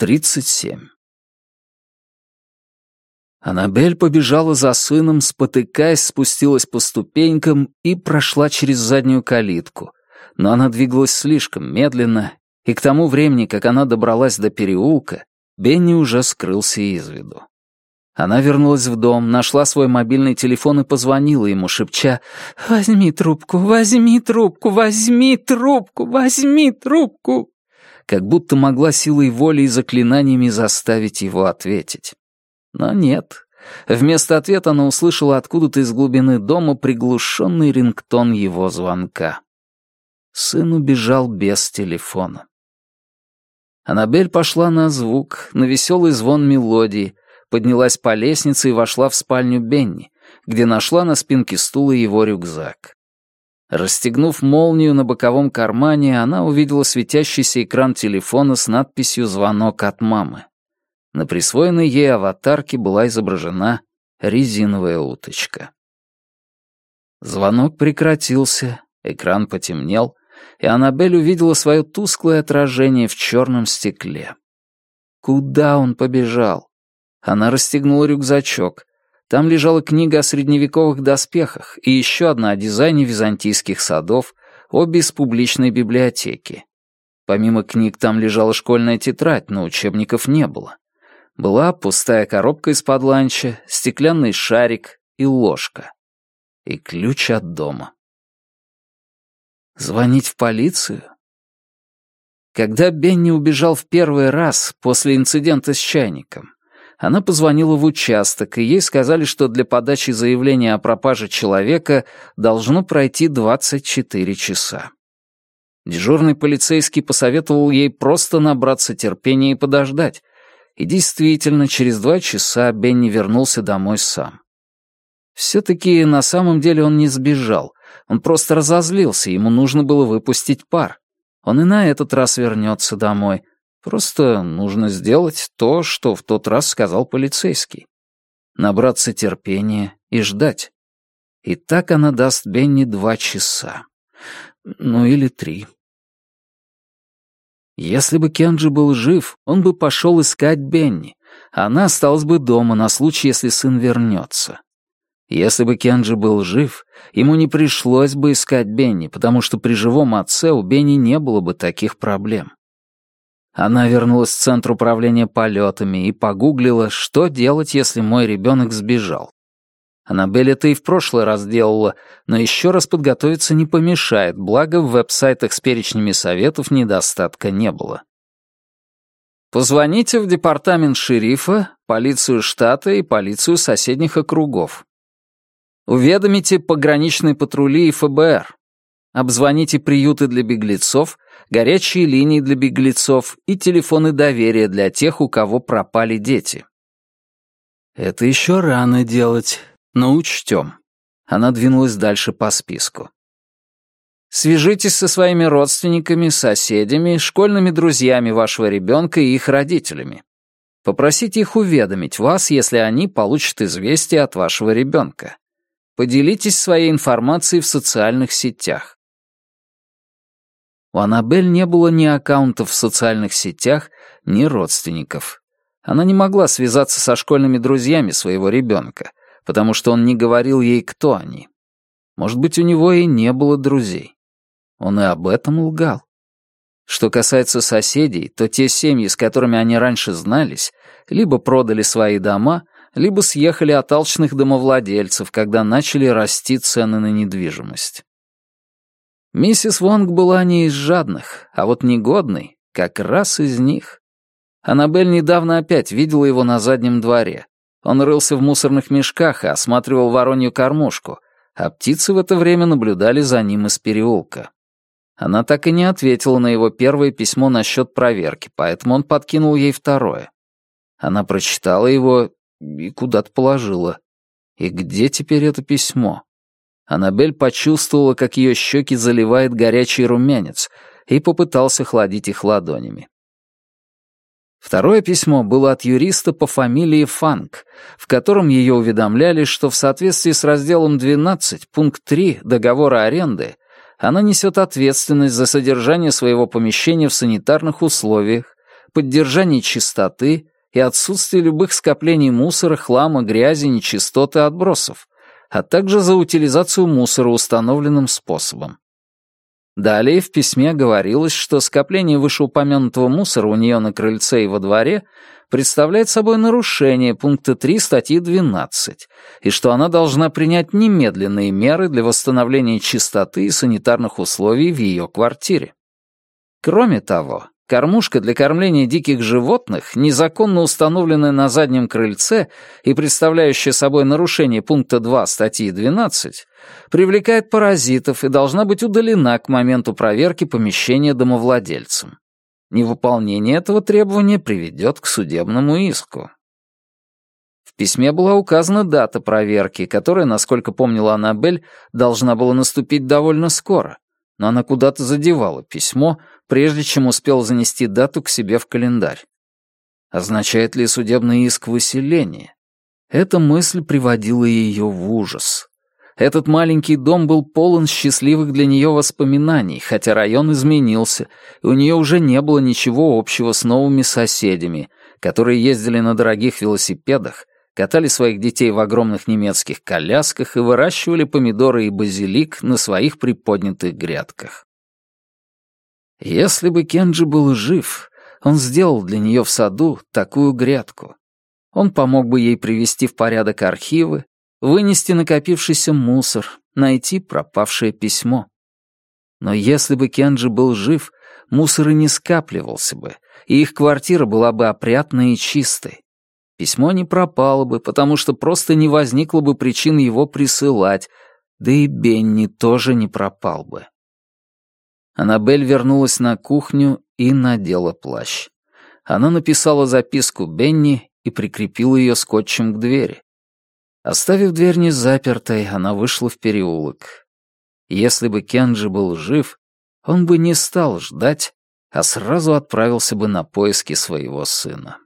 37. Аннабель побежала за сыном, спотыкаясь, спустилась по ступенькам и прошла через заднюю калитку. Но она двигалась слишком медленно, и к тому времени, как она добралась до переулка, Бенни уже скрылся из виду. Она вернулась в дом, нашла свой мобильный телефон и позвонила ему, шепча «Возьми трубку, возьми трубку, возьми трубку, возьми трубку!» Как будто могла силой воли и заклинаниями заставить его ответить. Но нет. Вместо ответа она услышала откуда-то из глубины дома приглушенный рингтон его звонка. Сын убежал без телефона. Аннабель пошла на звук, на веселый звон мелодии, поднялась по лестнице и вошла в спальню Бенни, где нашла на спинке стула его рюкзак. Расстегнув молнию на боковом кармане, она увидела светящийся экран телефона с надписью «Звонок от мамы». На присвоенной ей аватарке была изображена резиновая уточка. Звонок прекратился, экран потемнел, и Аннабель увидела свое тусклое отражение в черном стекле. Куда он побежал? Она расстегнула рюкзачок. Там лежала книга о средневековых доспехах и еще одна о дизайне византийских садов, обе из публичной библиотеки. Помимо книг там лежала школьная тетрадь, но учебников не было. Была пустая коробка из-под ланча, стеклянный шарик и ложка. И ключ от дома. Звонить в полицию? Когда Бенни убежал в первый раз после инцидента с чайником, она позвонила в участок, и ей сказали, что для подачи заявления о пропаже человека должно пройти 24 часа. Дежурный полицейский посоветовал ей просто набраться терпения и подождать. И действительно, через два часа Бенни вернулся домой сам. Все-таки на самом деле он не сбежал. Он просто разозлился, ему нужно было выпустить пар. Он и на этот раз вернется домой, Просто нужно сделать то, что в тот раз сказал полицейский. Набраться терпения и ждать. И так она даст Бенни два часа. Ну или три. Если бы Кенджи был жив, он бы пошел искать Бенни, она осталась бы дома на случай, если сын вернется. Если бы Кенджи был жив, ему не пришлось бы искать Бенни, потому что при живом отце у Бенни не было бы таких проблем. Она вернулась в Центр управления полетами и погуглила, что делать, если мой ребенок сбежал. Аннабель это и в прошлый раз делала, но еще раз подготовиться не помешает, благо в веб-сайтах с перечнями советов недостатка не было. Позвоните в департамент шерифа, полицию штата и полицию соседних округов. Уведомите пограничные патрули и ФБР. Обзвоните приюты для беглецов горячие линии для беглецов и телефоны доверия для тех, у кого пропали дети. Это еще рано делать, но учтем. Она двинулась дальше по списку. Свяжитесь со своими родственниками, соседями, школьными друзьями вашего ребенка и их родителями. Попросите их уведомить вас, если они получат известие от вашего ребенка. Поделитесь своей информацией в социальных сетях. У Аннабель не было ни аккаунтов в социальных сетях, ни родственников. Она не могла связаться со школьными друзьями своего ребенка, потому что он не говорил ей, кто они. Может быть, у него и не было друзей. Он и об этом лгал. Что касается соседей, то те семьи, с которыми они раньше знались, либо продали свои дома, либо съехали от алчных домовладельцев, когда начали расти цены на недвижимость. Миссис Вонг была не из жадных, а вот негодный как раз из них. Аннабель недавно опять видела его на заднем дворе. Он рылся в мусорных мешках и осматривал воронью кормушку, а птицы в это время наблюдали за ним из переулка. Она так и не ответила на его первое письмо насчет проверки, поэтому он подкинул ей второе. Она прочитала его и куда-то положила. И где теперь это письмо? Аннабель почувствовала, как ее щеки заливает горячий румянец, и попытался хладить их ладонями. Второе письмо было от юриста по фамилии Фанк, в котором ее уведомляли, что в соответствии с разделом 12, пункт 3 договора аренды, она несет ответственность за содержание своего помещения в санитарных условиях, поддержание чистоты и отсутствие любых скоплений мусора, хлама, грязи, нечистот и отбросов, а также за утилизацию мусора установленным способом. Далее в письме говорилось, что скопление вышеупомянутого мусора у нее на крыльце и во дворе представляет собой нарушение пункта 3 статьи 12, и что она должна принять немедленные меры для восстановления чистоты и санитарных условий в ее квартире. Кроме того, Кормушка для кормления диких животных, незаконно установленная на заднем крыльце и представляющая собой нарушение пункта 2 статьи 12, привлекает паразитов и должна быть удалена к моменту проверки помещения домовладельцем. Невыполнение этого требования приведет к судебному иску. В письме была указана дата проверки, которая, насколько помнила Аннабель, должна была наступить довольно скоро, но она куда-то задевала письмо, прежде чем успел занести дату к себе в календарь. Означает ли судебный иск выселение? Эта мысль приводила ее в ужас. Этот маленький дом был полон счастливых для нее воспоминаний, хотя район изменился, и у нее уже не было ничего общего с новыми соседями, которые ездили на дорогих велосипедах, катали своих детей в огромных немецких колясках и выращивали помидоры и базилик на своих приподнятых грядках. Если бы Кенджи был жив, он сделал для нее в саду такую грядку. Он помог бы ей привести в порядок архивы, вынести накопившийся мусор, найти пропавшее письмо. Но если бы Кенджи был жив, мусор и не скапливался бы, и их квартира была бы опрятной и чистой. Письмо не пропало бы, потому что просто не возникло бы причин его присылать, да и Бенни тоже не пропал бы. Аннабель вернулась на кухню и надела плащ. Она написала записку Бенни и прикрепила ее скотчем к двери. Оставив дверь незапертой, она вышла в переулок. Если бы Кенджи был жив, он бы не стал ждать, а сразу отправился бы на поиски своего сына.